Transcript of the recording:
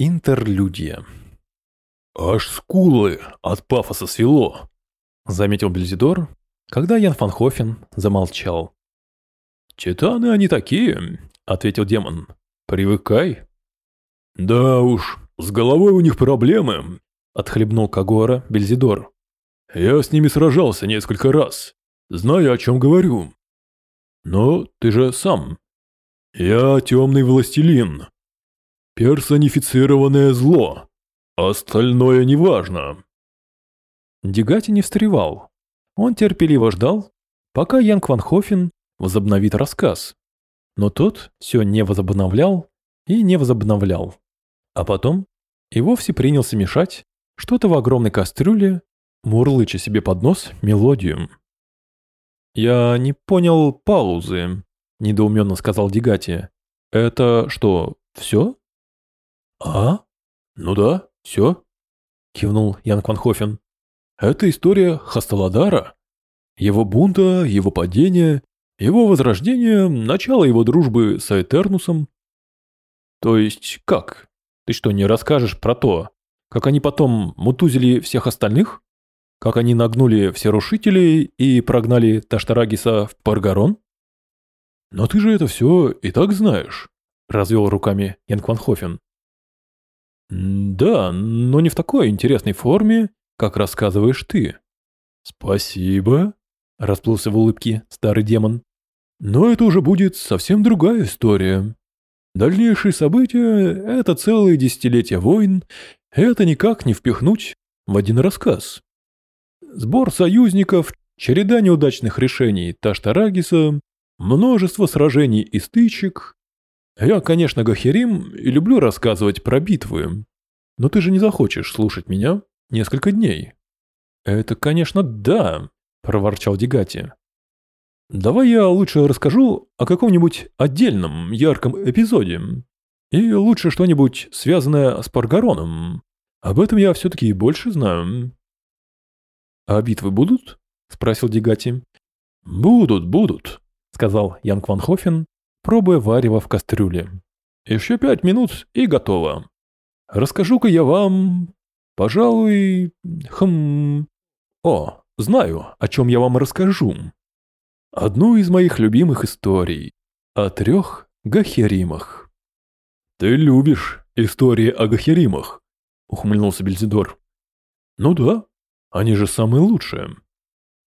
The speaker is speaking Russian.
Интерлюдия. «Аж скулы от пафоса свело», — заметил Бельзидор, когда Ян Фанхофен замолчал. «Титаны они такие», — ответил демон. «Привыкай». «Да уж, с головой у них проблемы», — отхлебнул Кагора Бельзидор. «Я с ними сражался несколько раз, знаю, о чем говорю». «Но ты же сам». «Я темный властелин, персонифицированное зло. Остальное неважно. Дегати не встревал. Он терпеливо ждал, пока Янг Ван Хофен возобновит рассказ. Но тот все не возобновлял и не возобновлял. А потом и вовсе принялся мешать что-то в огромной кастрюле, мурлыча себе под нос мелодию. «Я не понял паузы», — недоуменно сказал Дегати. «Это что, все?» «А? Ну да, все», — кивнул Ян Кванхофен. «Это история Хасталадара, его бунта, его падения, его возрождения, начало его дружбы с Этернусом». «То есть как? Ты что, не расскажешь про то, как они потом мутузили всех остальных? Как они нагнули все рушители и прогнали Таштарагиса в Паргарон?» «Но ты же это все и так знаешь», — развел руками Ян Кванхофен. «Да, но не в такой интересной форме, как рассказываешь ты». «Спасибо», — расплылся в улыбке старый демон. «Но это уже будет совсем другая история. Дальнейшие события — это целые десятилетия войн, это никак не впихнуть в один рассказ. Сбор союзников, череда неудачных решений Таштарагиса, множество сражений и стычек, я, конечно, Гахерим и люблю рассказывать про битвы, но ты же не захочешь слушать меня несколько дней. Это, конечно, да, проворчал Дегати. Давай я лучше расскажу о каком-нибудь отдельном ярком эпизоде. И лучше что-нибудь связанное с Паргароном. Об этом я все-таки больше знаю. А битвы будут? Спросил Дегати. Будут, будут, сказал Ян Кванхофен пробуя варево в кастрюле. «Еще пять минут и готово. Расскажу-ка я вам, пожалуй, хм... О, знаю, о чем я вам расскажу. Одну из моих любимых историй о трех Гахеримах». «Ты любишь истории о Гахеримах?» — ухмыльнулся Бельзидор. «Ну да, они же самые лучшие».